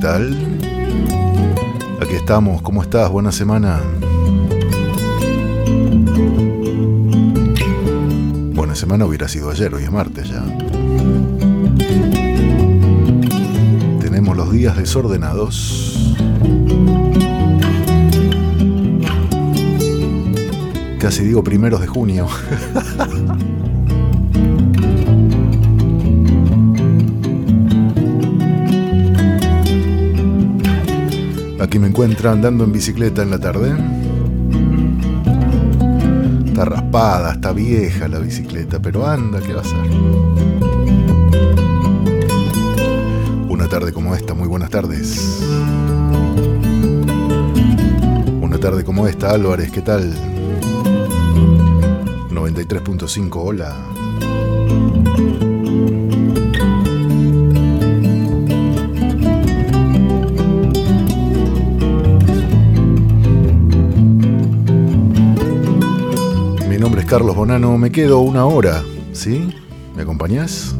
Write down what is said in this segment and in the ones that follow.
tal? Aquí estamos, ¿cómo estás? Buena semana. Buena semana hubiera sido ayer, hoy es martes ya. Tenemos los días desordenados. Casi digo primeros de junio. me encuentra andando en bicicleta en la tarde. Está raspada, está vieja la bicicleta, pero anda, ¿qué va a ser? Una tarde como esta, muy buenas tardes. Una tarde como esta, Álvarez, ¿qué tal? 93.5, hola. Carlos Bonano. Me quedo una hora, ¿sí? ¿Me acompañás?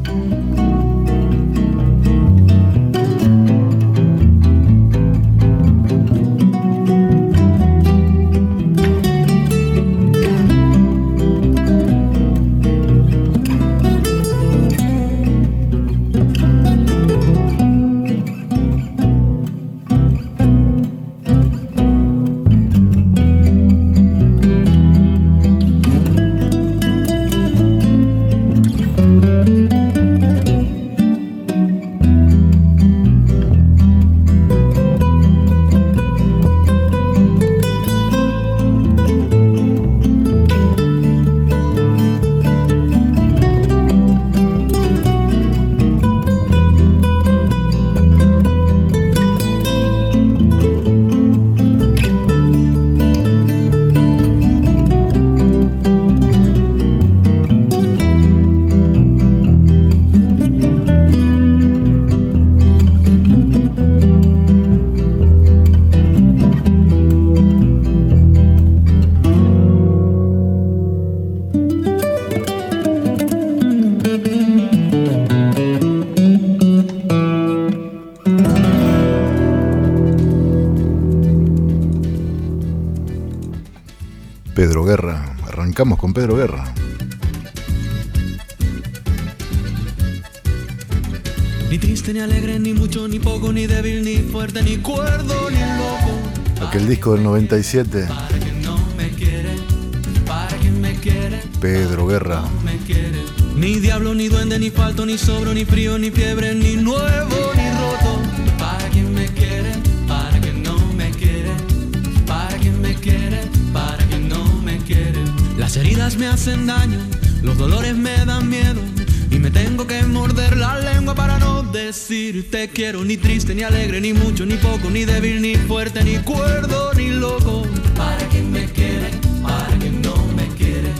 Con Pedro Guerra. Ni triste, ni alegre, ni mucho, ni poco, ni débil, ni fuerte, ni cuerdo, ni loco. Aquel disco del 97. Para quien no me quiere, para quien me quiere. Pedro Guerra. No me quiere. Ni diablo, ni duende, ni falto, ni sobro, ni frío, ni fiebre, ni nuevo, heridas me hacen daño, los dolores me dan miedo. Y me tengo que morder la lengua para no decir te quiero, ni triste, ni alegre, ni mucho, ni poco, ni débil, ni fuerte, ni cuerdo, ni loco. Para quien me quiere, para quien no me quiere,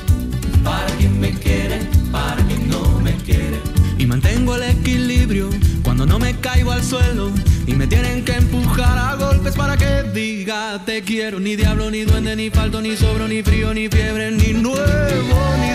para quien me quiere, para quien no me quiere. Y mantengo el equilibrio cuando no me caigo al suelo y me tienen que empujar a golpes para que te quiero. Ni diablo, ni duende, ni falto, ni sobro, ni frío, ni fiebre, ni nuevo, ni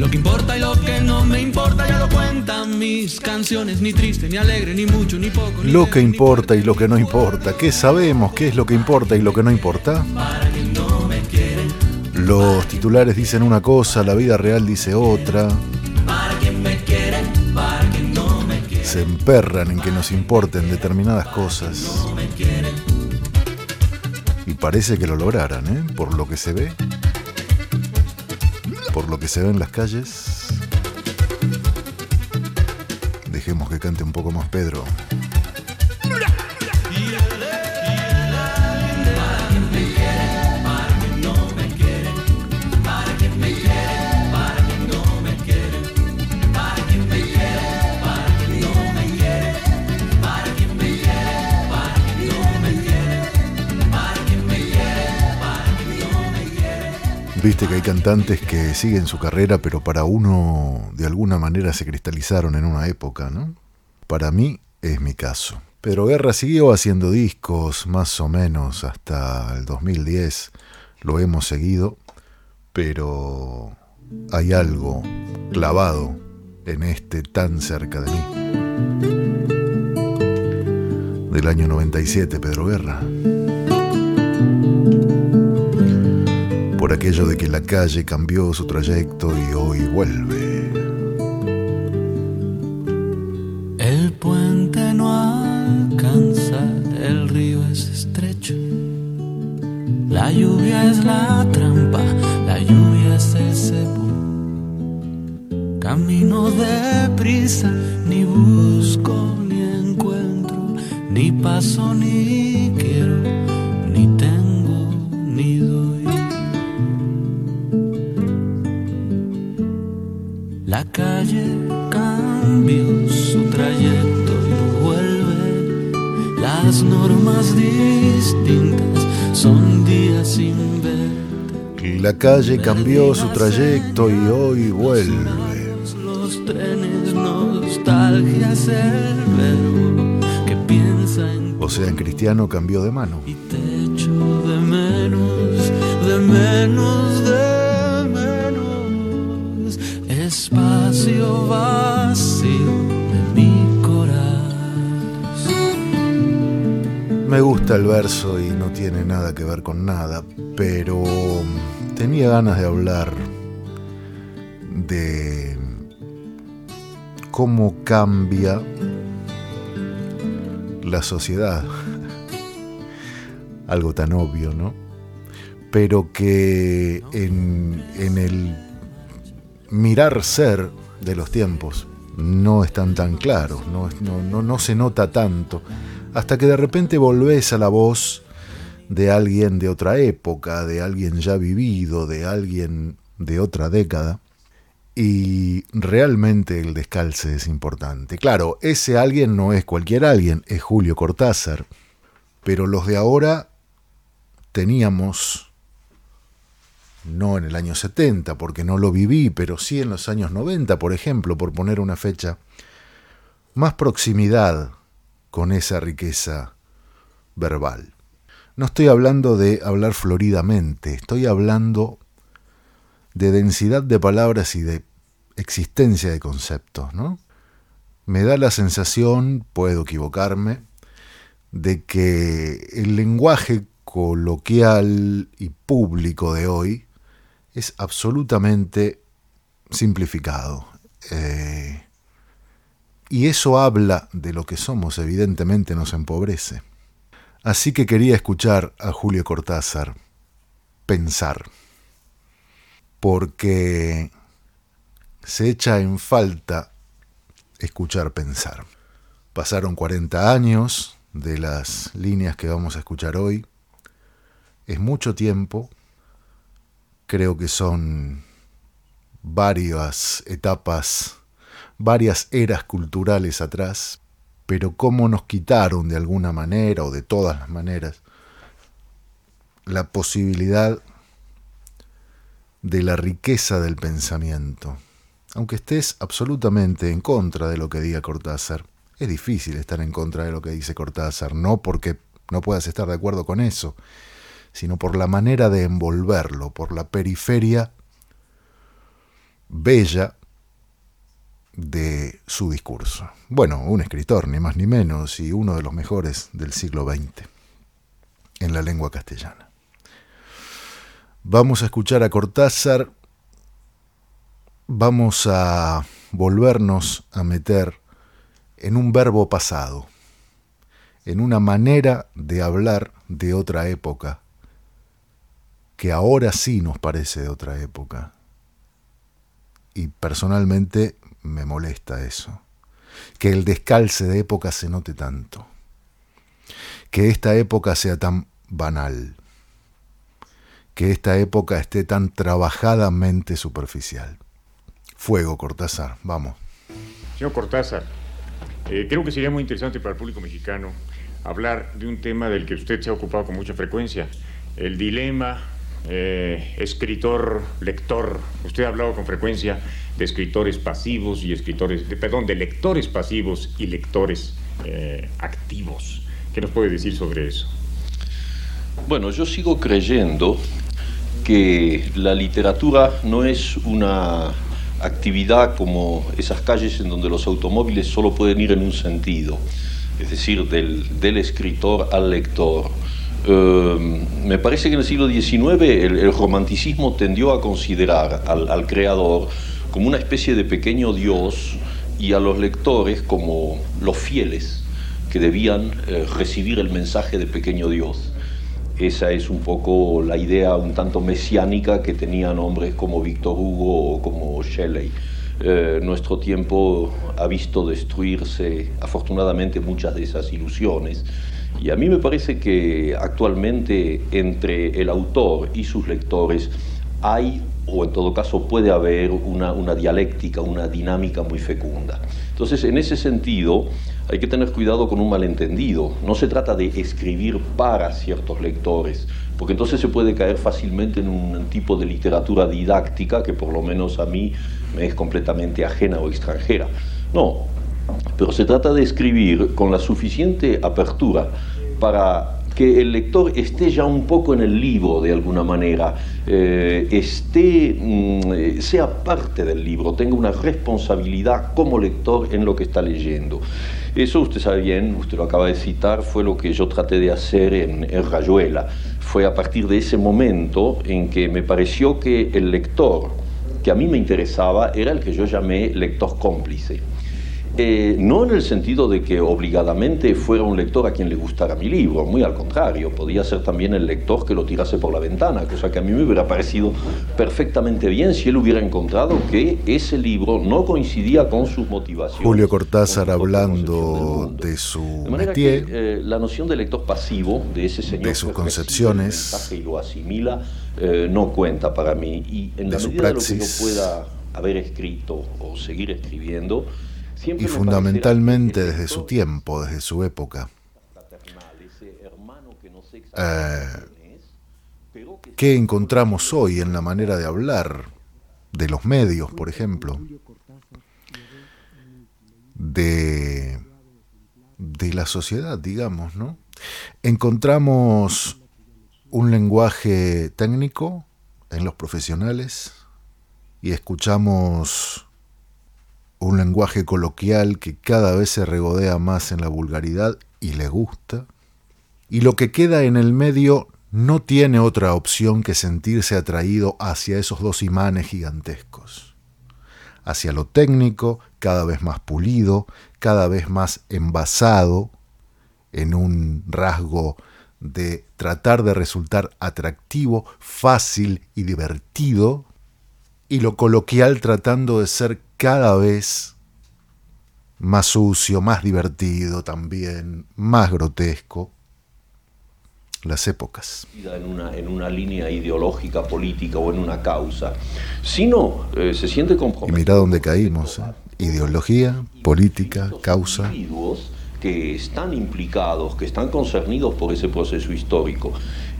Lo que importa y lo que no me importa ya lo cuentan mis canciones. Ni triste, ni alegre, ni mucho, ni poco. Ni Lo que importa y lo que no importa. ¿Qué sabemos? ¿Qué es lo que importa y lo que no importa? Los titulares dicen una cosa, la vida real dice otra. Se emperran en que nos importen determinadas cosas. Y parece que lo lograran, ¿eh? Por lo que se ve. Por lo que se ve en las calles. Dejemos que cante un poco más Pedro. Viste que hay cantantes que siguen su carrera, pero para uno de alguna manera se cristalizaron en una época, ¿no? Para mí es mi caso. Pedro Guerra siguió haciendo discos más o menos hasta el 2010, lo hemos seguido, pero hay algo clavado en este tan cerca de mí. Del año 97, Pedro Guerra. Por aquello de que la calle cambió su trayecto y hoy vuelve. El puente no alcanza, el río es estrecho. La lluvia es la trampa, la lluvia es el cepo. Camino deprisa, ni busco ni encuentro, ni paso ni Las normas distintas son días sin ver. La calle cambió su trayecto y hoy vuelve. Los trenes, nostalgia, es el verbo que piensa en. O sea, en cristiano cambió de mano. Y te echo de menos, de menos, de menos. Espacio vacío Me gusta el verso y no tiene nada que ver con nada, pero tenía ganas de hablar de cómo cambia la sociedad. Algo tan obvio, ¿no? Pero que en, el mirar ser de los tiempos no están tan claros, no se nota tanto, hasta que de repente volvés a la voz de alguien de otra época, de alguien ya vivido, de alguien de otra década, y realmente el descalce es importante. Claro, ese alguien no es cualquier alguien, es Julio Cortázar, pero los de ahora teníamos, no en el año 70, porque no lo viví, pero sí en los años 90, por ejemplo, por poner una fecha, más proximidad con esa riqueza verbal. No estoy hablando de hablar floridamente, estoy hablando de densidad de palabras y de existencia de conceptos, ¿no? Me da la sensación, puedo equivocarme, de que el lenguaje coloquial y público de hoy es absolutamente simplificado. Eh, y eso habla de lo que somos, evidentemente nos empobrece. Así que quería escuchar a Julio Cortázar pensar, porque se echa en falta escuchar pensar. Pasaron 40 años de las líneas que vamos a escuchar hoy. Es mucho tiempo. Creo que son varias etapas, varias eras culturales atrás, pero cómo nos quitaron de alguna manera o de todas las maneras la posibilidad de la riqueza del pensamiento. Aunque estés absolutamente en contra de lo que diga Cortázar, es difícil estar en contra de lo que dice Cortázar, no porque no puedas estar de acuerdo con eso, sino por la manera de envolverlo, por la periferia bella de su discurso. Bueno, un escritor, ni más ni menos, y uno de los mejores del siglo XX en la lengua castellana. Vamos a escuchar a Cortázar, vamos a volvernos a meter en un verbo pasado, en una manera de hablar de otra época, que ahora sí nos parece de otra época. Y personalmente me molesta eso. Que el descalce de época se note tanto. Que esta época sea tan banal. Que esta época esté tan trabajadamente superficial. Fuego, Cortázar, vamos. Señor Cortázar, eh, creo que sería muy interesante para el público mexicano hablar de un tema del que usted se ha ocupado con mucha frecuencia, el dilema eh, escritor-lector. Usted ha hablado con frecuencia de escritores pasivos y escritores, perdón, de lectores pasivos y lectores eh, activos. ¿Qué nos puede decir sobre eso? Bueno, yo sigo creyendo que la literatura no es una actividad como esas calles en donde los automóviles solo pueden ir en un sentido, es decir, del, escritor al lector. Em, me parece que en el siglo XIX el, romanticismo tendió a considerar al, creador como una especie de pequeño dios y a los lectores como los fieles que debían eh, recibir el mensaje de pequeño dios. Esa es un poco la idea un tanto mesiánica que tenían hombres como Víctor Hugo o como Shelley. Eh, nuestro tiempo ha visto destruirse afortunadamente muchas de esas ilusiones y a mí me parece que actualmente entre el autor y sus lectores hay, o en todo caso puede haber, una, una dialéctica, una dinámica muy fecunda. Entonces, en ese sentido, hay que tener cuidado con un malentendido. No se trata de escribir para ciertos lectores, porque entonces se puede caer fácilmente en un tipo de literatura didáctica que por lo menos a mí me es completamente ajena o extranjera. No, pero se trata de escribir con la suficiente apertura para que el lector esté ya un poco en el libro de alguna manera, eh, esté, mm, sea parte del libro, tenga una responsabilidad como lector en lo que está leyendo. Eso usted sabe bien, usted lo acaba de citar, fue lo que yo traté de hacer en, Rayuela. Fue a partir de ese momento en que me pareció que el lector que a mí me interesaba era el que yo llamé lector cómplice. Eh, no en el sentido de que obligadamente fuera un lector a quien le gustara mi libro, muy al contrario, podía ser también el lector que lo tirase por la ventana, cosa que a mí me hubiera parecido perfectamente bien si él hubiera encontrado que ese libro no coincidía con sus motivaciones. Julio Cortázar hablando de su métier, eh, la noción de lector pasivo de ese señor de sus concepciones. y lo asimila eh, no cuenta para mí. Y en la medida de lo que yo pueda haber escrito o seguir escribiendo y fundamentalmente desde su tiempo, desde su época. Eh, ¿Qué encontramos hoy en la manera de hablar de los medios, por ejemplo? De, de la sociedad, digamos, ¿no? Encontramos un lenguaje técnico en los profesionales y escuchamos un lenguaje coloquial que cada vez se regodea más en la vulgaridad y le gusta, y lo que queda en el medio no tiene otra opción que sentirse atraído hacia esos dos imanes gigantescos, hacia lo técnico, cada vez más pulido, cada vez más envasado en un rasgo de tratar de resultar atractivo, fácil y divertido, y lo coloquial tratando de ser cada vez más sucio, más divertido también, más grotesco. Las épocas. En una, en una línea ideológica, política o en una causa, sino eh, se siente comprometido. Y mira dónde caímos: ¿eh? ideología, política, causa. Individuos que están implicados, que están concernidos por ese proceso histórico.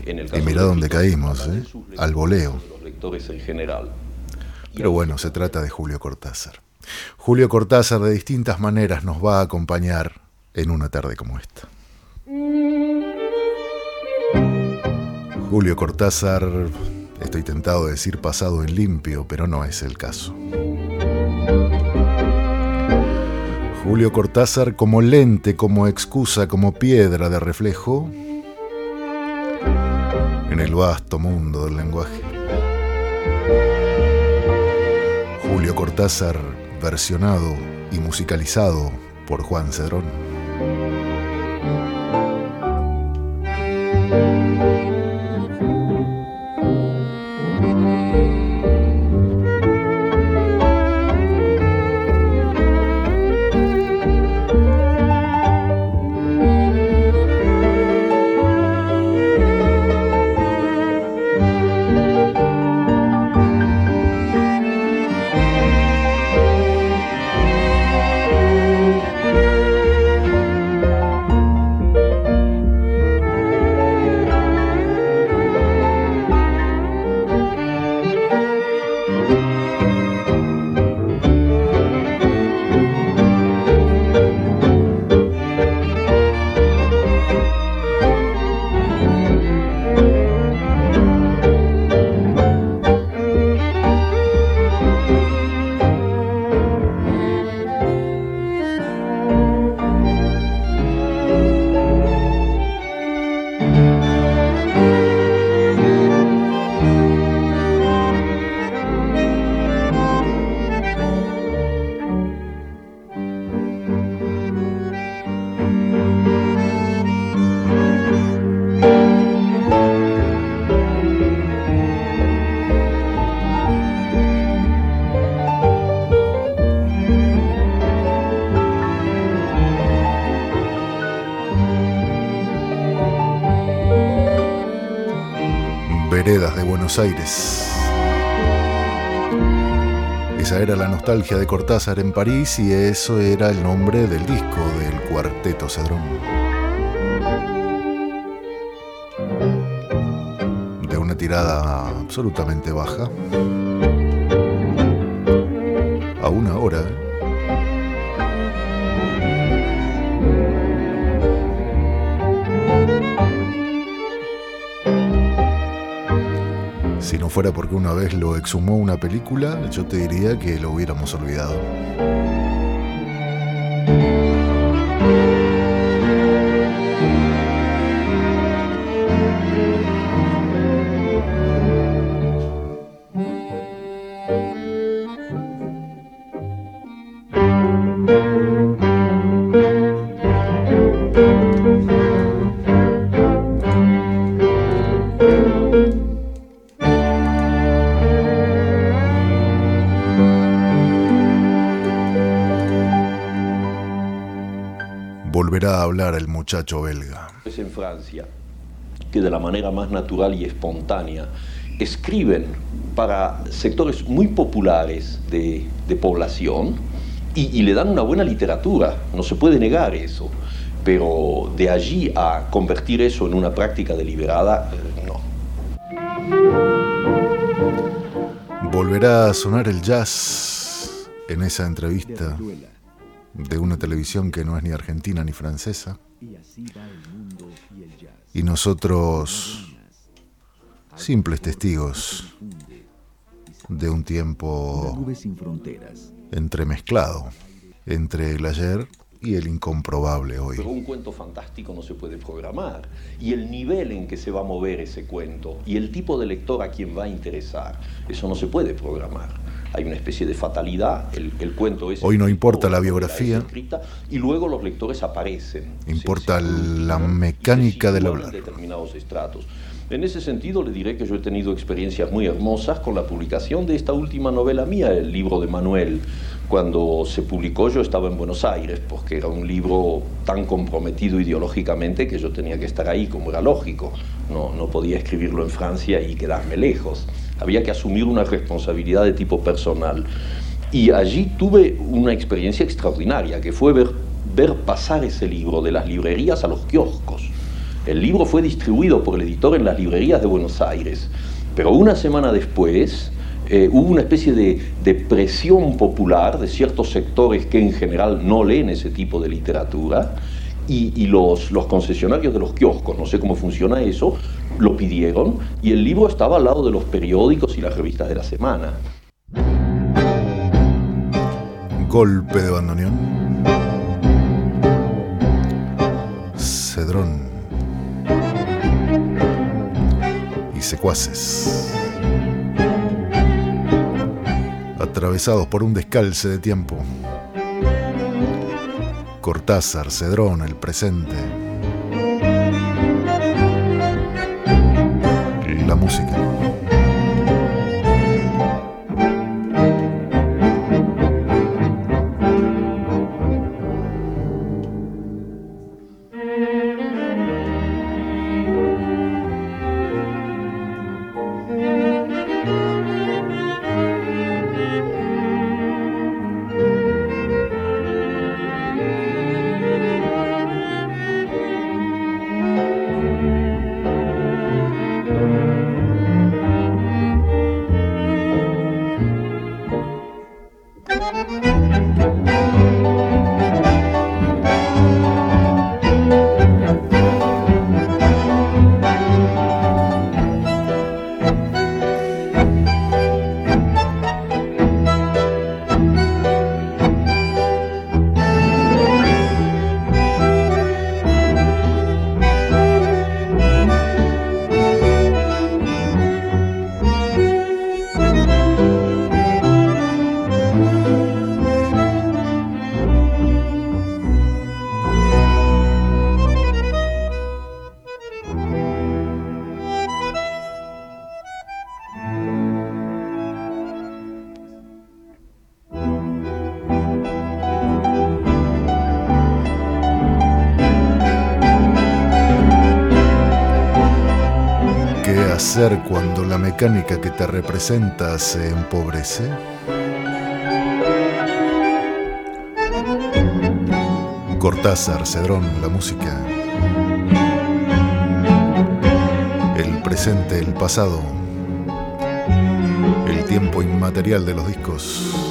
En el y mira dónde caímos, ¿eh? al voleo. Los lectores en general. Pero bueno, se trata de Julio Cortázar. Julio Cortázar de distintas maneras nos va a acompañar en una tarde como esta. Julio Cortázar, estoy tentado de decir pasado en limpio, pero no es el caso. Julio Cortázar como lente, como excusa, como piedra de reflejo en el vasto mundo del lenguaje. Julio Cortázar, versionado y musicalizado por Juan Cedrón. Aires. Esa era la nostalgia de Cortázar en París y eso era el nombre del disco del cuarteto Cedrón. De una tirada absolutamente baja. A una hora. Fuera porque una vez lo exhumó una película, yo te diría que lo hubiéramos olvidado. Muchacho belga. Es en Francia que de la manera más natural y espontánea escriben para sectores muy populares de, de población y, y le dan una buena literatura, no se puede negar eso, pero de allí a convertir eso en una práctica deliberada, eh, no. Volverá a sonar el jazz en esa entrevista de una televisión que no es ni argentina ni francesa. Y nosotros, simples testigos de un tiempo entremezclado entre el ayer y el incomprobable hoy. Pero un cuento fantástico no se puede programar. Y el nivel en que se va a mover ese cuento y el tipo de lector a quien va a interesar, eso no se puede programar. Hay una especie de fatalidad, el, el cuento es... Hoy no importa la biografía. Escrita, y luego los lectores aparecen. Importa se, se la mecánica del hablar. determinados estratos. En ese sentido le diré que yo he tenido experiencias muy hermosas con la publicación de esta última novela mía, el libro de Manuel. Cuando se publicó yo estaba en Buenos Aires, porque era un libro tan comprometido ideológicamente que yo tenía que estar ahí, como era lógico. No, no podía escribirlo en Francia y quedarme lejos. Había que asumir una responsabilidad de tipo personal. Y allí tuve una experiencia extraordinaria, que fue ver, ver pasar ese libro de las librerías a los kioscos. El libro fue distribuido por el editor en las librerías de Buenos Aires, pero una semana después eh, hubo una especie de, de, presión popular de ciertos sectores que en general no leen ese tipo de literatura y, los, los, concesionarios de los kioscos, no sé cómo funciona eso, lo pidieron y el libro estaba al lado de los periódicos y las revistas de la semana. Golpe de bandoneón. Cedrón. Y secuaces. Atravesados por un descalce de tiempo. Cortázar, Cedrón, el presente. Música. Mecánica que te representa se empobrece? Cortázar, Cedrón, la música. El presente, el pasado. El tiempo inmaterial de los discos.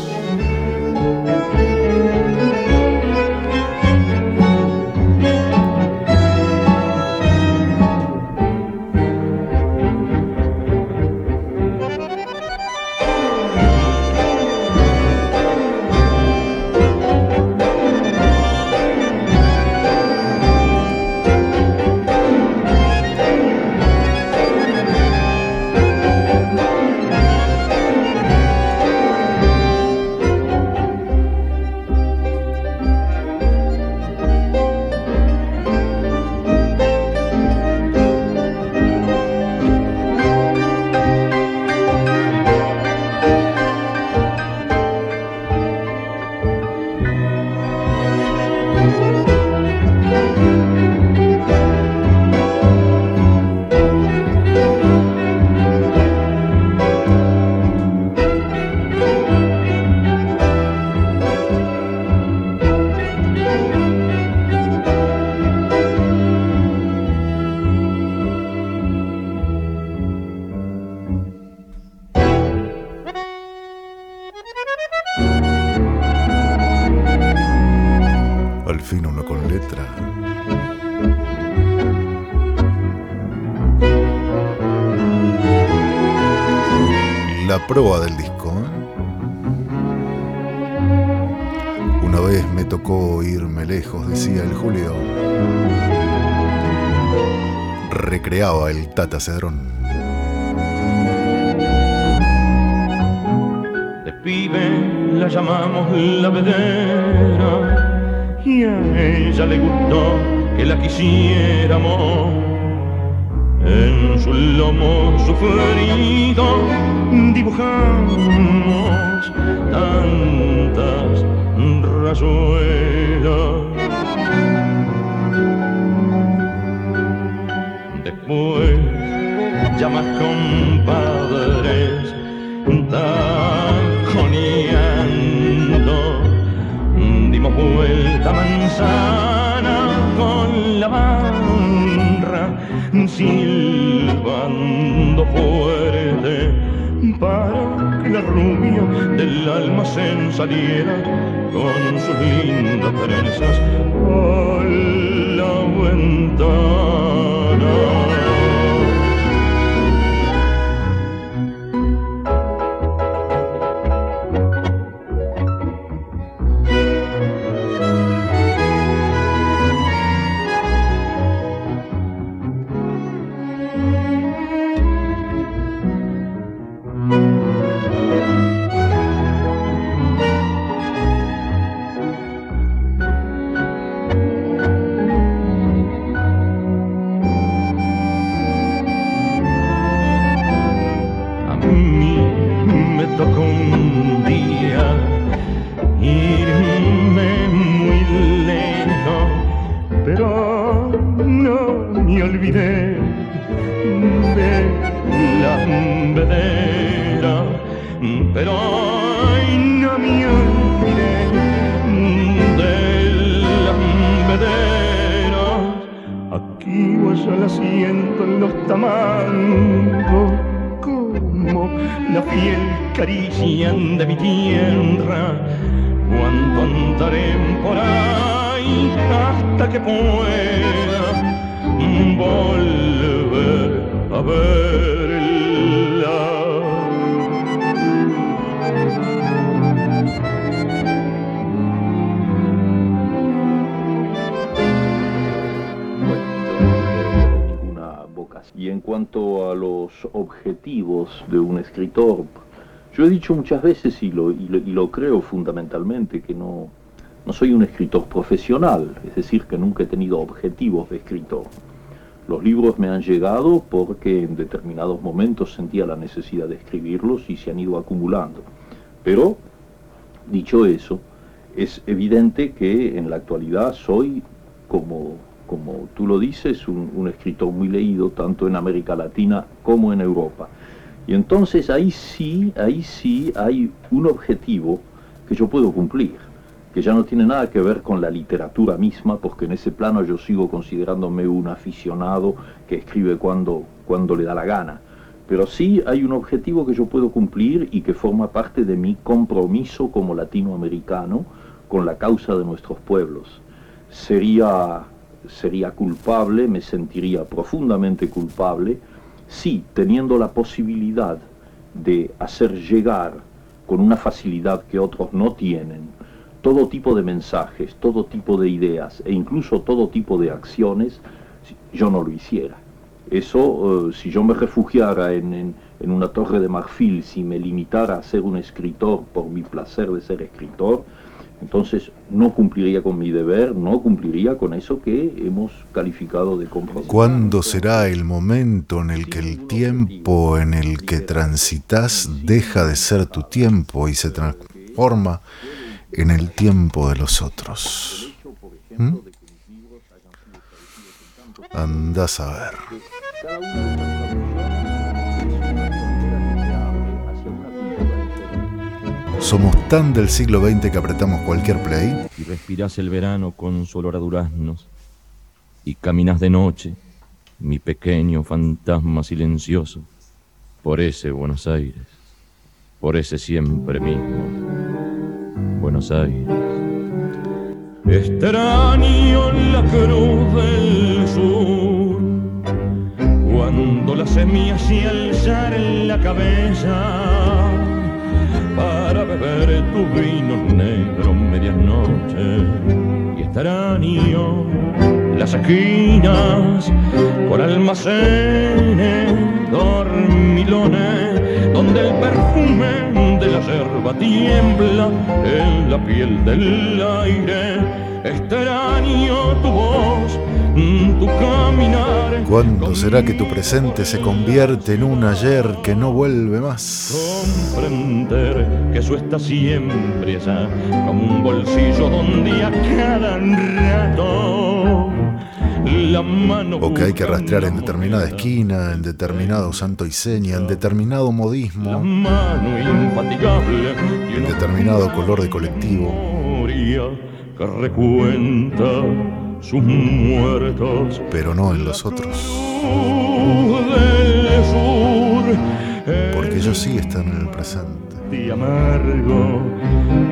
Tata Cedrón. De pibe la llamamos la vedera y a ella le gustó que la quisiéramos en su lomo sufrido dibujamos tantas rayuelas. Compadres, tajoneando, dimos vuelta manzana con la barra silbando fuerte para que la rubia del almacén saliera con sus lindas trenzas veces, y lo, creo fundamentalmente, que no, no soy un escritor profesional, es decir, que nunca he tenido objetivos de escritor. Los libros me han llegado porque en determinados momentos sentía la necesidad de escribirlos y se han ido acumulando. Pero, dicho eso, es evidente que en la actualidad soy como, como tú lo dices, un escritor muy leído tanto en América Latina como en Europa. Y entonces ahí sí, ahí sí hay un objetivo que yo puedo cumplir, que ya no tiene nada que ver con la literatura misma, porque en ese plano yo sigo considerándome un aficionado que escribe cuando, cuando le da la gana. Pero sí hay un objetivo que yo puedo cumplir y que forma parte de mi compromiso como latinoamericano con la causa de nuestros pueblos. Sería, sería culpable, me sentiría profundamente culpable, si teniendo la posibilidad de hacer llegar con una facilidad que otros no tienen, todo tipo de mensajes, todo tipo de ideas e incluso todo tipo de acciones, yo no lo hiciera. Eso, eh, si yo me refugiara en, en, una torre de marfil, si me limitara a ser un escritor por mi placer de ser escritor, entonces no cumpliría con mi deber, no cumpliría con eso que hemos calificado de compromiso. ¿Cuándo será el momento en el que el tiempo en el que transitas deja de ser tu tiempo y se transforma en el tiempo de los otros? ¿Mm? Andás a ver. Somos tan del siglo XX que apretamos cualquier play. Y respirás el verano con su olor a duraznos. Y caminas de noche, mi pequeño fantasma silencioso, por ese Buenos Aires, por ese siempre mismo Buenos Aires. Extraño la cruz del sur, cuando la semilla se alzar en la cabeza para beber tu vino negro medianoche y extraño las esquinas con almacenes, dormilones, donde el perfume de la yerba tiembla en la piel del aire. Extraño tu voz, tu caminar. ¿Cuándo será que tu presente se convierte en un ayer que no vuelve más? Comprender que eso está siempre allá, como un bolsillo donde a cada rato la mano o que hay que rastrear en determinada esquina, en determinado santo y seña, en determinado modismo, en determinado color de colectivo. Que recuenta sus muertos, pero no en los otros. Porque ellos sí están en el presente. Y amargo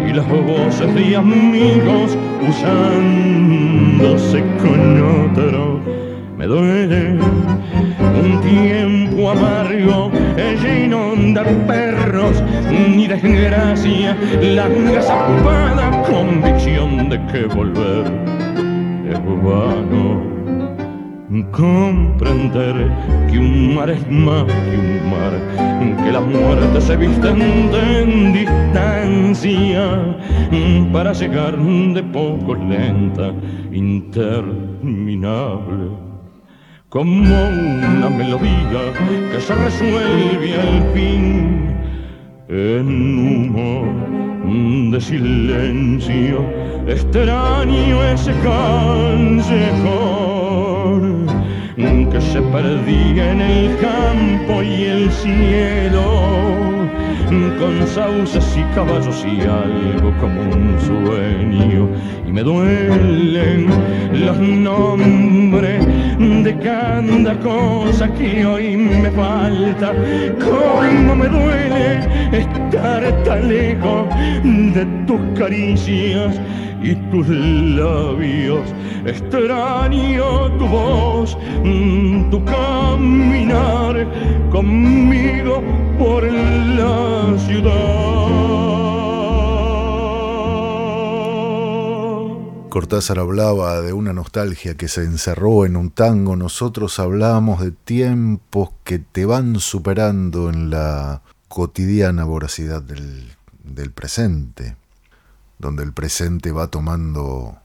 y las voces de amigos usándose con otro me duele un tiempo amargo lleno de perros ni desgracia la gazapada convicción de que volver es vano comprender que un mar es más que un mar, que las muertes se visten de distancia para llegar de poco lenta, interminable. Como una melodía que se resuelve al fin en humo de silencio, extraño ese callejón que se perdía en el campo y el cielo, con sauces y caballos y algo como un sueño. Y me duelen los nombres de cada cosa que hoy me falta. Cómo me duele estar tan lejos de tus caricias y tus labios. Extraño tu voz, mm, tu caminar conmigo por la ciudad. Cortázar hablaba de una nostalgia que se encerró en un tango, nosotros hablamos de tiempos que te van superando en la cotidiana voracidad del, del presente donde el presente va tomando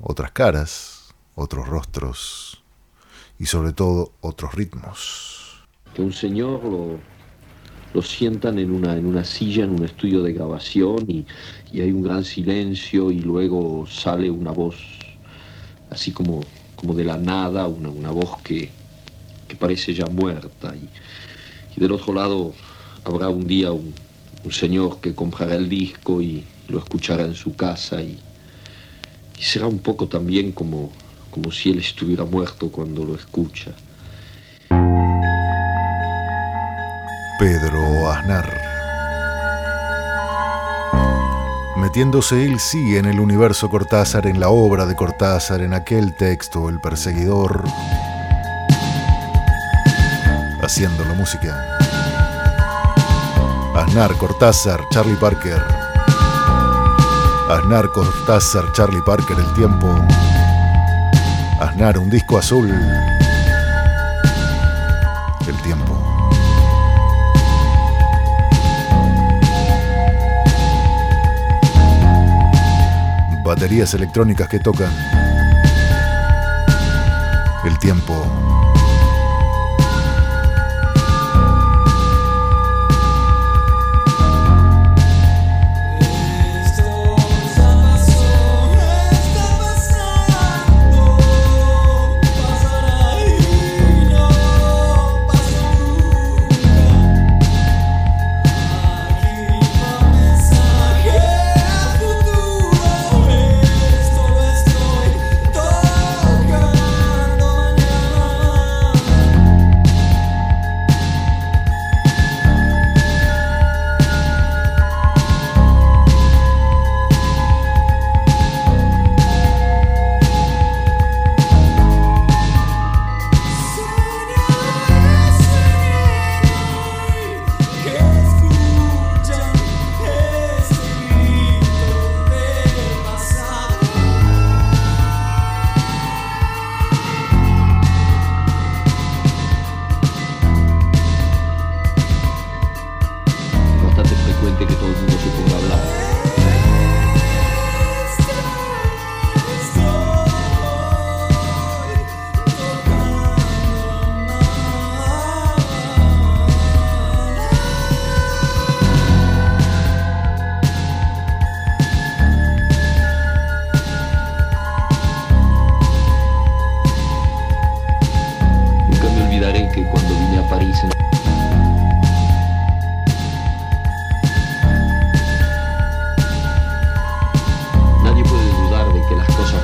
otras caras, otros rostros y sobre todo otros ritmos. Que un señor lo, lo sientan en una, en una silla en un estudio de grabación y, y hay un gran silencio y luego sale una voz así como, como de la nada, una, una voz que, que parece ya muerta. Y, y del otro lado habrá un día un, un señor que comprará el disco y lo escuchará en su casa y, será un poco también como, como si él estuviera muerto cuando lo escucha. Pedro Aznar. Metiéndose él sí en el universo Cortázar, en la obra de Cortázar, en aquel texto, El perseguidor, haciéndolo música. Aznar, Cortázar, Charlie Parker. Aznar, Cortázar, Charlie Parker, El tiempo. Aznar, un disco azul. El tiempo. Baterías electrónicas que tocan. El tiempo.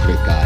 Las cosas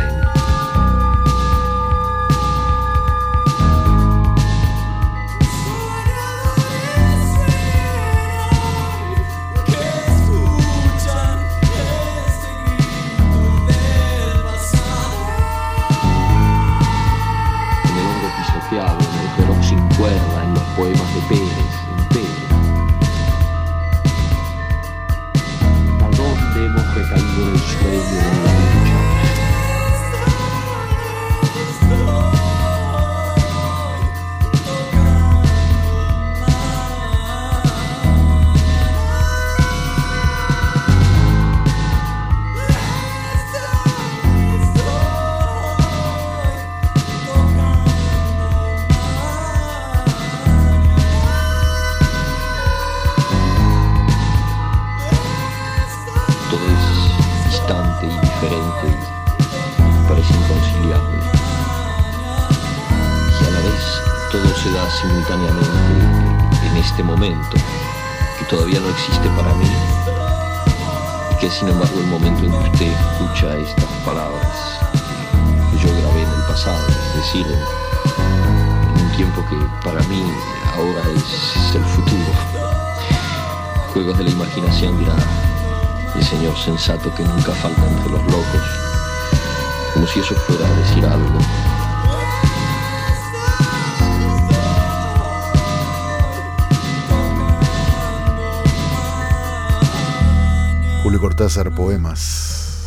poemas.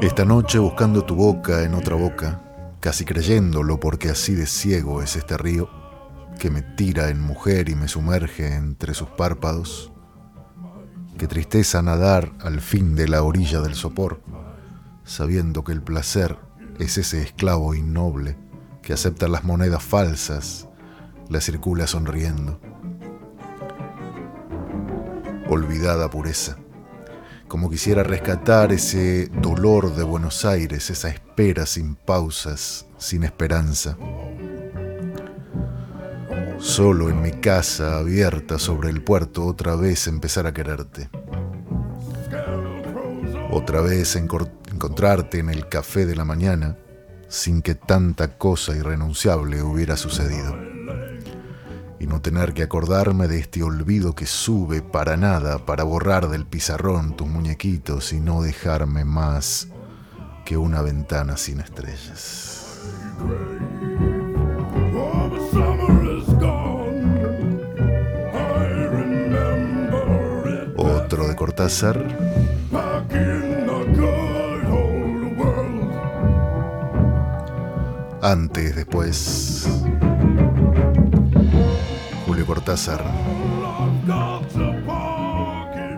Esta noche buscando tu boca en otra boca, casi creyéndolo porque así de ciego es este río que me tira en mujer y me sumerge entre sus párpados. Qué tristeza nadar al fin de la orilla del sopor, sabiendo que el placer es ese esclavo innoble que acepta las monedas falsas, la circula sonriendo olvidada pureza. como quisiera rescatar ese dolor de Buenos Aires, esa espera sin pausas, sin esperanza. Solo en mi casa abierta sobre el puerto otra vez empezar a quererte. Otra vez encontrarte en el café de la mañana sin que tanta cosa irrenunciable hubiera sucedido. Y no tener que acordarme de este olvido que sube para nada para borrar del pizarrón tus muñequitos y no dejarme más que una ventana sin estrellas. Otro de Cortázar. Antes, después. Cortázar.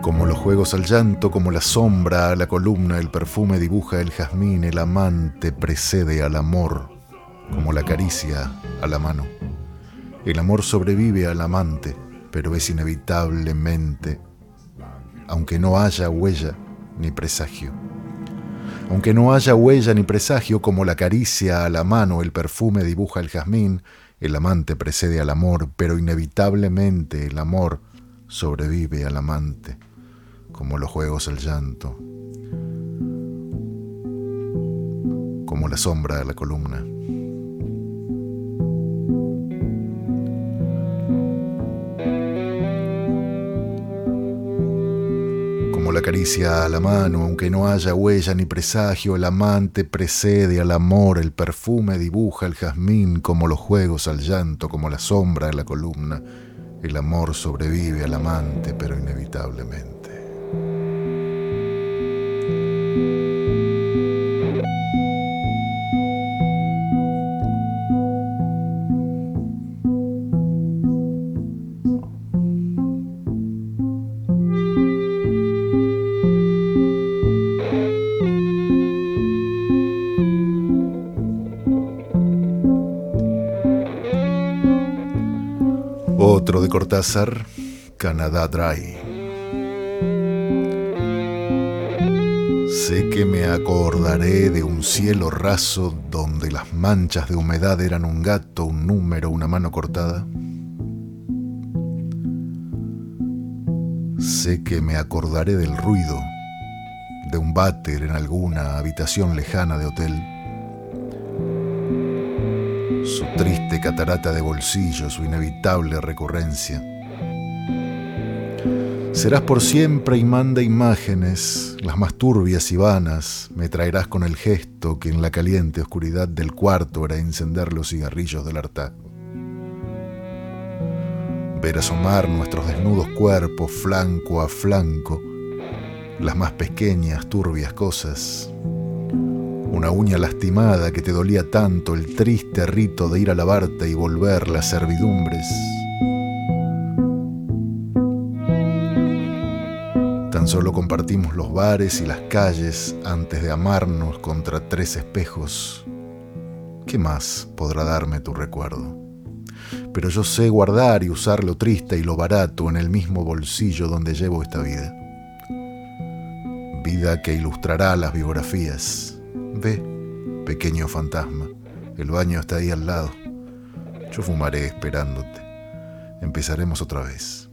Como los juegos al llanto, como la sombra a la columna, el perfume dibuja el jazmín, el amante precede al amor, como la caricia a la mano. El amor sobrevive al amante, pero es inevitablemente, aunque no haya huella ni presagio. Aunque no haya huella ni presagio, como la caricia a la mano, el perfume dibuja el jazmín, el amante precede al amor, pero inevitablemente el amor sobrevive al amante, como los juegos al llanto, como la sombra a la columna. Como la caricia a la mano, aunque no haya huella ni presagio, el amante precede al amor, el perfume dibuja el jazmín, como los juegos al llanto, como la sombra a la columna. El amor sobrevive al amante, pero inevitablemente. Canadá Dry. Sé que me acordaré de un cielo raso donde las manchas de humedad eran un gato, un número, una mano cortada. Sé que me acordaré del ruido de un váter en alguna habitación lejana de hotel su triste catarata de bolsillo, su inevitable recurrencia. Serás por siempre y manda imágenes, las más turbias y vanas, me traerás con el gesto que en la caliente oscuridad del cuarto era encender los cigarrillos del hartazgo. Ver asomar nuestros desnudos cuerpos flanco a flanco, las más pequeñas, turbias cosas, una uña lastimada que te dolía tanto, el triste rito de ir a lavarte y volver las servidumbres. Solo compartimos los bares y las calles antes de amarnos contra tres espejos. ¿Qué más podrá darme tu recuerdo? Pero yo sé guardar y usar lo triste y lo barato en el mismo bolsillo donde llevo esta vida. Vida que ilustrará las biografías Ve, pequeño fantasma, el baño está ahí al lado. Yo fumaré esperándote. Empezaremos otra vez.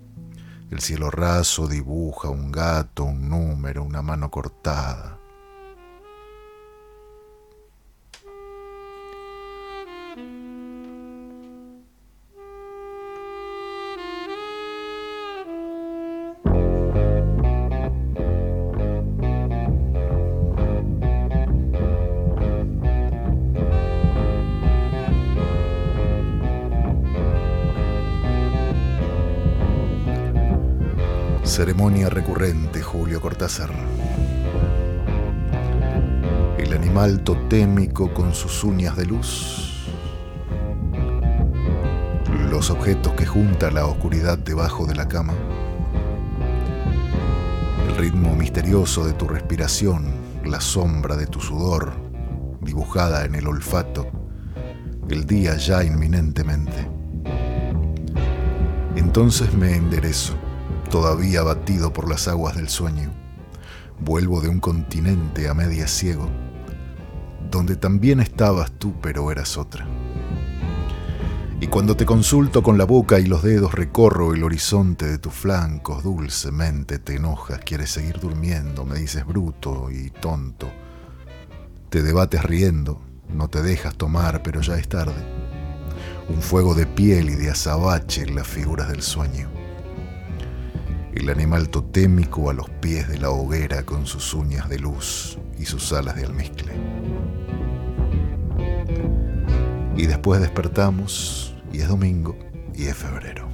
El cielo raso dibuja un gato, un número, una mano cortada. Ceremonia recurrente, Julio Cortázar. El animal totémico con sus uñas de luz. Los objetos que junta la oscuridad debajo de la cama. El ritmo misterioso de tu respiración, la sombra de tu sudor, dibujada en el olfato. El día ya inminentemente. Entonces me enderezo todavía batido por las aguas del sueño. Vuelvo de un continente a media ciego, donde también estabas tú, pero eras otra. Y cuando te consulto con la boca y los dedos recorro el horizonte de tus flancos, dulcemente te enojas, quieres seguir durmiendo, me dices bruto y tonto. Te debates riendo, no te dejas tomar, pero ya es tarde. Un fuego de piel y de azabache en las figuras del sueño. El animal totémico a los pies de la hoguera con sus uñas de luz y sus alas de almizcle. Y después despertamos y es domingo y es febrero.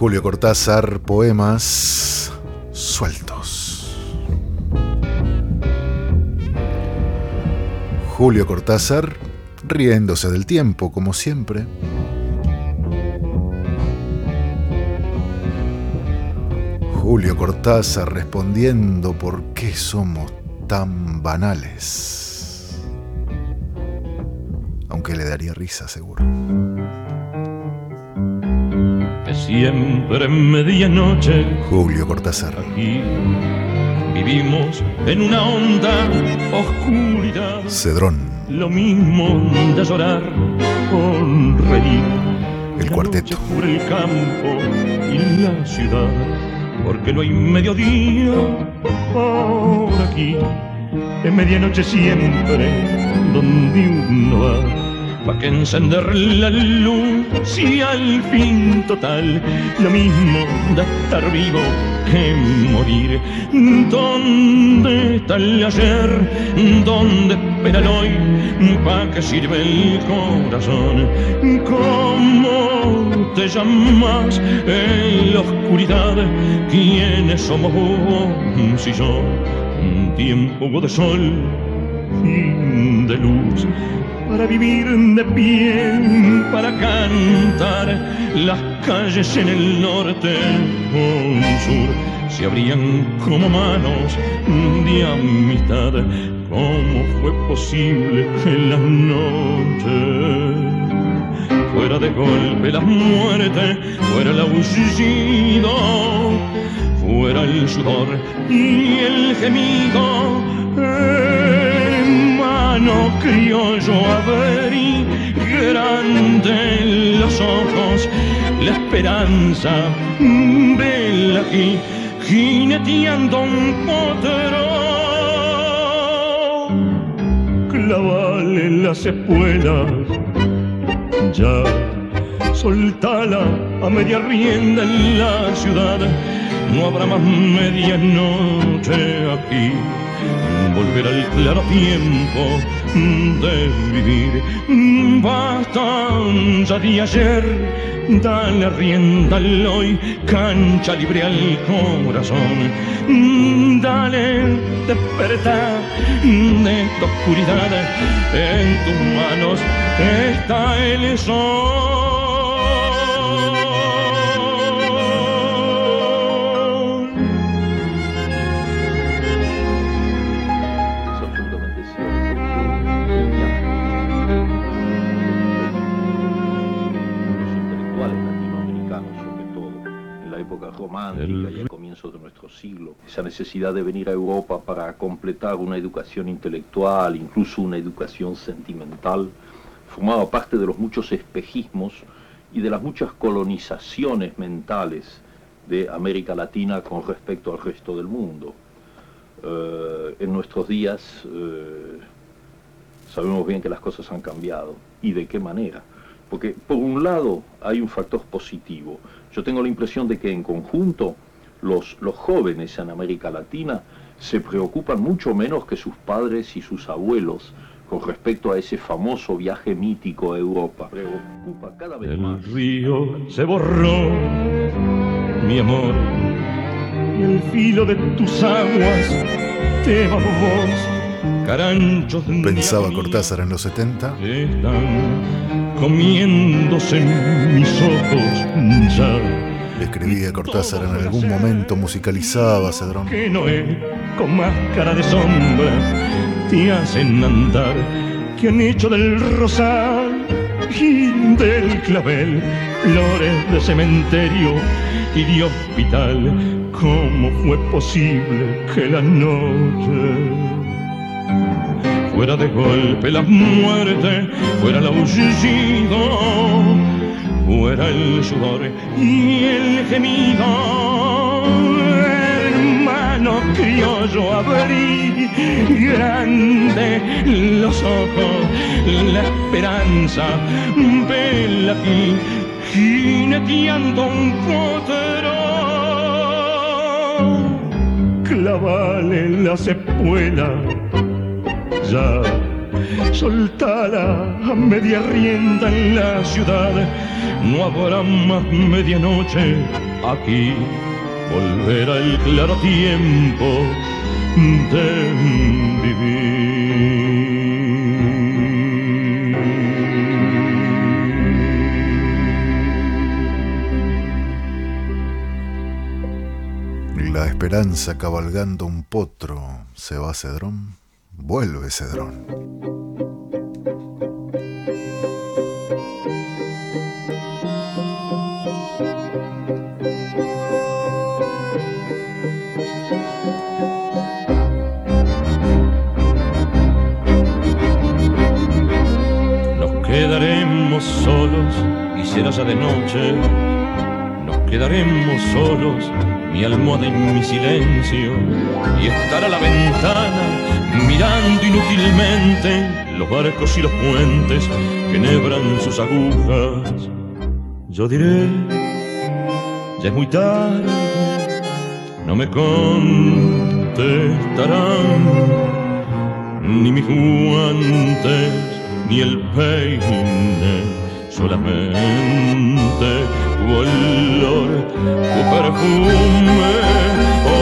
Julio Cortázar, poemas sueltos. Julio Cortázar, riéndose del tiempo, como siempre. Julio Cortázar respondiendo por qué somos tan banales. Aunque le daría risa, seguro. Que siempre en medianoche Julio Cortázar. aquí vivimos en una honda oscuridad. Cedrón, Lo mismo de llorar con reír. El cuarteto. cubre el campo y la ciudad, porque no hay mediodía por aquí. Es medianoche siempre donde uno va. Pa' que encender la luz y al fin total lo mismo de estar vivo que morir. ¿Dónde está el ayer? ¿Dónde espera el hoy? ¿Pa' qué sirve el corazón? ¿Cómo te llamas en la oscuridad? ¿Quiénes somos vos y yo? Tiempo de sol de luz para vivir de pie, para cantar las calles en el norte o sur se abrían como manos de amistad. ¿Cómo fue posible que la noche fuera de golpe la muerte, fuera el aullido, fuera el sudor y el gemido? Hermano criollo grande los ojos, la esperanza vela aquí, jineteando un potero. Clavale las espuelas, ya soltala a media rienda en la ciudad. No habrá más medianoche aquí. Volver al claro tiempo de vivir. Basta ya de ayer. Dale rienda al hoy, cancha libre al corazón. Dale despertar de esta oscuridad. En tus manos está el sol. Romántica y a comienzos de nuestro siglo, esa necesidad de venir a Europa para completar una educación intelectual, incluso una educación sentimental, formaba parte de los muchos espejismos y de las muchas colonizaciones mentales de América Latina con respecto al resto del mundo. Eh, en nuestros días eh, sabemos bien que las cosas han cambiado. ¿Y de qué manera? Porque por un lado hay un factor positivo. Yo tengo la impresión de que en conjunto los, los jóvenes en América Latina se preocupan mucho menos que sus padres y sus abuelos con respecto a ese famoso viaje mítico a Europa. Preocupa cada vez más. El río se borró, mi amor, y el filo de tus aguas te vos, caranchos de Pensaba Cortázar en los 70. Están comiéndose mis ojos ya. Escribía Cortázar en algún momento, musicalizaba Cedrón. Que Noé con máscara de sombra te hacen andar, que han hecho del rosal y del clavel, flores de cementerio y de hospital. ¿Cómo fue posible que la noche fuera de golpe la muerte, fuera el aullido, fuera el sudor y el gemido? Hermano criollo, abrí grande los ojos, la esperanza, vela aquí, jineteando un potero. Clavale la sepuela, ya, soltala a media rienda en la ciudad, no habrá más medianoche aquí. Volverá el claro tiempo de vivir. La esperanza cabalgando un potro, se va Cedrón, vuelve Cedrón. Nos quedaremos solos y será ya de noche. Nos quedaremos solos, mi almohada y mi silencio. Y estará la ventana mirando inútilmente los barcos y los puentes que nebran sus agujas. Yo diré, ya es muy tarde, no me contestarán ni mis guantes, ni el peine, solamente tu olor, tu perfume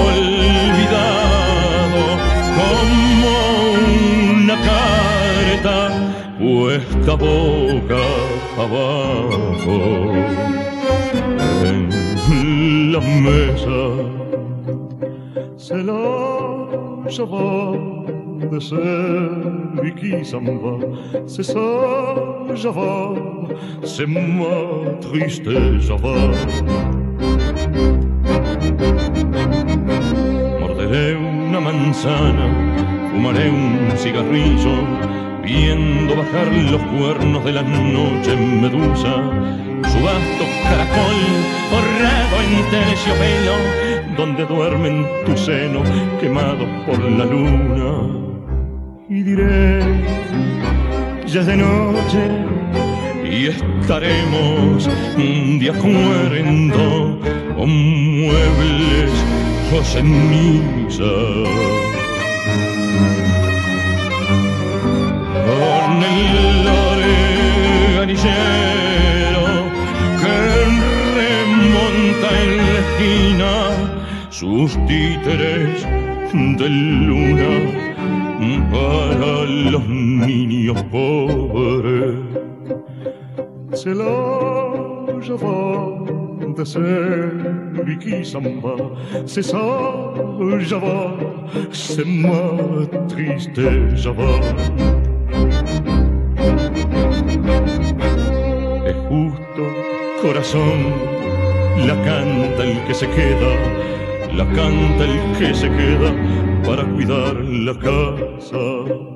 olvidado como una carta puesta boca abajo en la mesa. Se la llevó de ser Vicky Samba, c'est ça, Java, c'est moi triste Java. Morderé una manzana, fumaré un cigarrillo, viendo bajar los cuernos de la noche en medusa, su vasto caracol forrado en terciopelo, donde duermen tu seno quemado por la luna y diré, ya es de noche y estaremos de acuerdo con muebles o cenizas. Con el organillero que remonta en la esquina sus títeres de luna para los niños pobres. Se la lleva de ser Vicky Samba, c'est ça, Java, c'est moi triste Java. Es justo, corazón, la canta el que se queda, la canta el que se queda para cuidar la casa.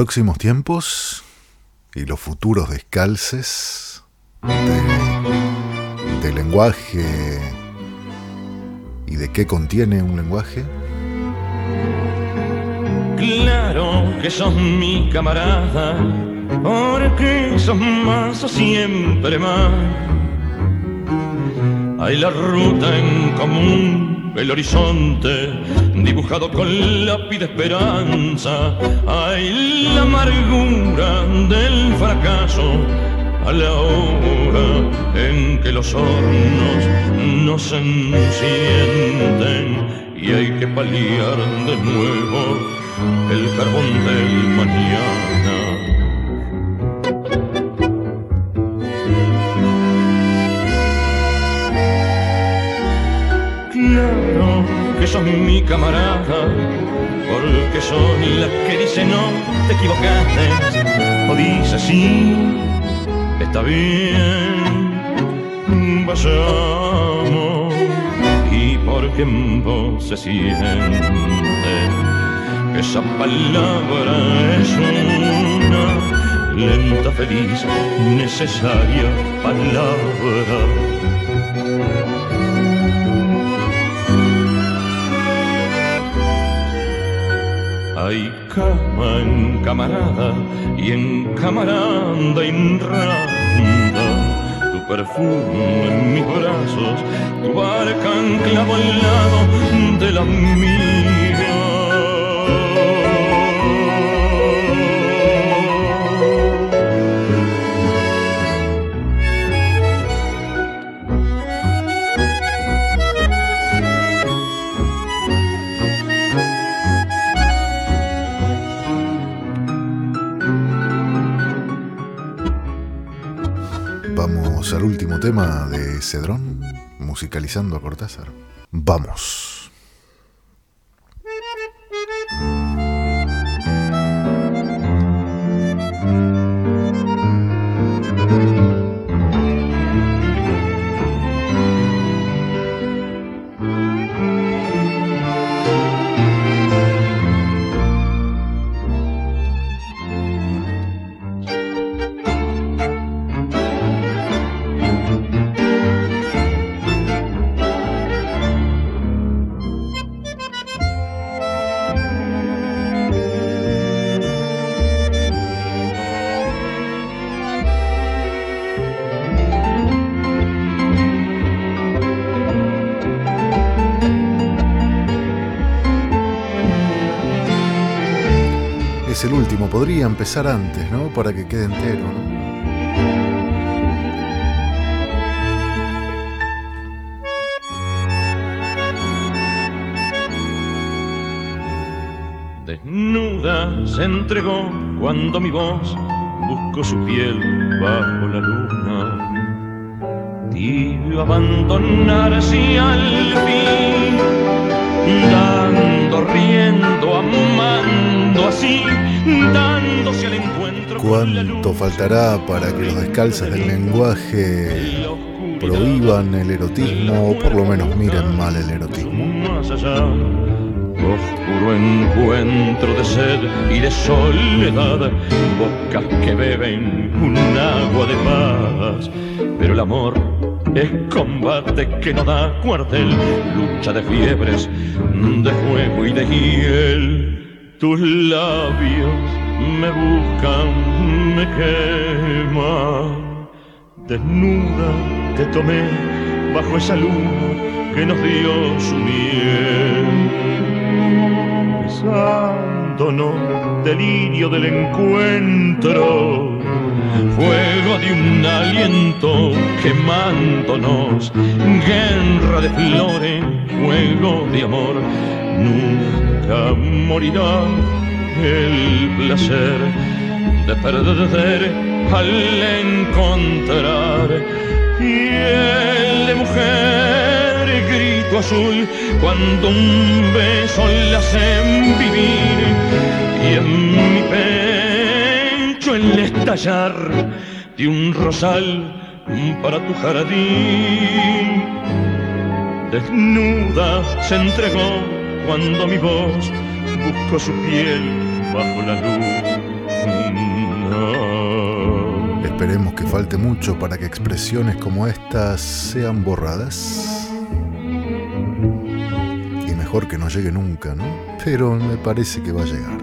Próximos tiempos y los futuros descalces de, de lenguaje y de qué contiene un lenguaje. Claro que sos mi camarada, porque sos más o siempre más. Hay la ruta en común, el horizonte dibujado con lápiz de esperanza. Hay la amargura del fracaso a la hora en que los hornos no se encienden y hay que paliar de nuevo el carbón del mañana. Claro que sos mi camarada, porque soy la que dice no te equivocaste, o dice sí, está bien, vayamos, y porque en vos se siente que esa palabra es una lenta, feliz, necesaria palabra. Hay cama en camarada y en camaranda randa Tu perfume en mis brazos, tu barca anclado al lado de la mía. Tema de Cedrón, musicalizando a Cortázar. Vamos. Empezar antes, ¿no? Para que quede entero. Desnuda se entregó cuando mi voz buscó su piel bajo la luna. Y abandonar así al fin, dando, riendo, amando así, al encuentro. ¿Cuánto faltará para que los descalzos del lenguaje prohíban el erotismo o por lo menos miren mal el erotismo? más allá. Oscuro encuentro de sed y de soledad, bocas que beben un agua de paz. Pero el amor es combate que no da cuartel, lucha de fiebres, de fuego y de hiel. Tus labios me buscan, me queman. Desnuda te tomé bajo esa luna que nos dio su miel. Besándonos, delirio del encuentro, fuego de un aliento quemándonos, guerra de flores, fuego de amor, nunca morirá el placer de perder al encontrar piel de mujer, grito azul, cuando un beso la hacen vivir y en mi pecho el estallar de un rosal para tu jardín. Desnuda se entregó cuando mi voz buscó su piel bajo la luna. Esperemos que falte mucho para que expresiones como estas sean borradas. Y mejor que no llegue nunca, ¿no? Pero me parece que va a llegar.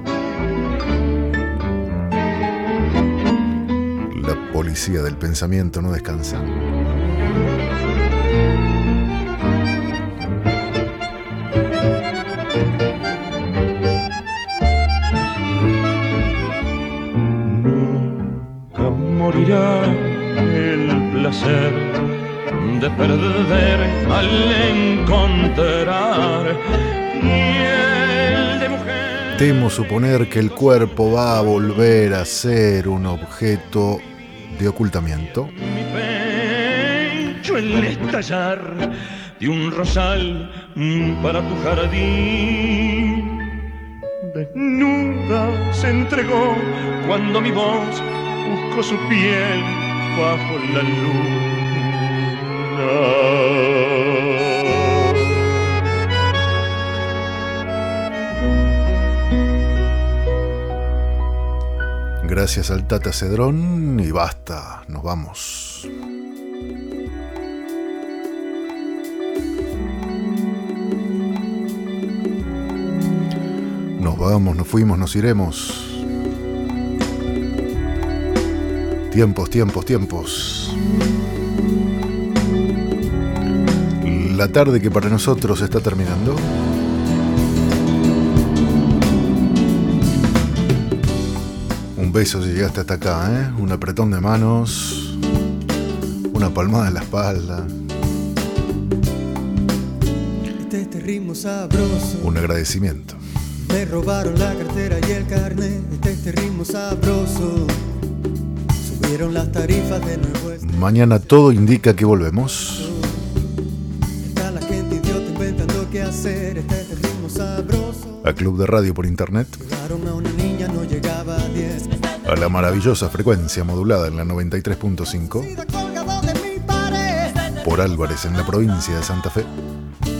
La policía del pensamiento no descansa. Morirá el placer de perder al encontrar piel de mujer. Temo suponer que el cuerpo va a volver a ser un objeto de ocultamiento. Mi pecho el estallar de un rosal mm, para tu jardín. Desnuda se entregó cuando mi voz su piel bajo la luna. Gracias al Tata Cedrón y basta, nos vamos. Nos vamos, nos fuimos, nos iremos. Tiempos, tiempos, tiempos. La tarde que para nosotros está terminando. Un beso si llegaste hasta acá, ¿eh? Un apretón de manos. Una palmada en la espalda. Este, este ritmo sabroso. Un agradecimiento. Me robaron la cartera y el carnet. Este, este ritmo sabroso. Subieron las tarifas de nuevo. Este Mañana todo indica que volvemos. Está la gente idiota inventando qué hacer. Este, este ritmo sabroso. A Club de Radio por Internet. Llegaron a una niña, no llegaba a 10. A la maravillosa frecuencia modulada en la 93.5. Vida colgado de mi pared. Por Álvarez en la provincia de Santa Fe.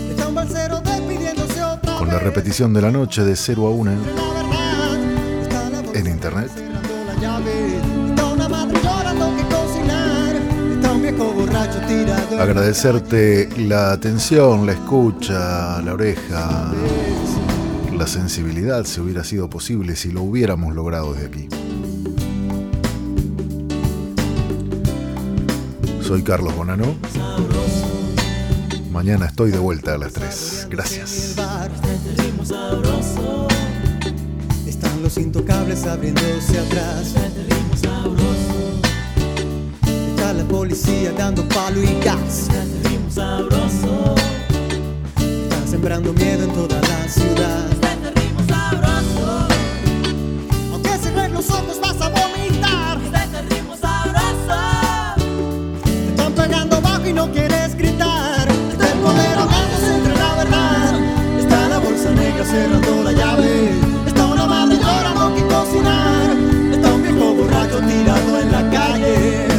Está un balsero despidiéndose otra Con la repetición de la noche de 0 a 1 Agradecerte la atención, la escucha, la oreja, la sensibilidad, si hubiera sido posible, si lo hubiéramos logrado desde aquí. Soy Carlos Bonano. Mañana estoy de vuelta a las 3. Gracias. Están los intocables abriéndose atrás. policía dando palo y gas. Ritmo sabroso. Está sembrando miedo en toda la ciudad. Ritmo sabroso. Aunque cierres los ojos vas a vomitar. Ritmo sabroso. Te están pegando bajo y no quieres gritar. Está el poder hablando entre la verdad. Está la bolsa negra cerrando la llave. Está una madre llorando que cocinar. Está un viejo borracho tirado en la calle.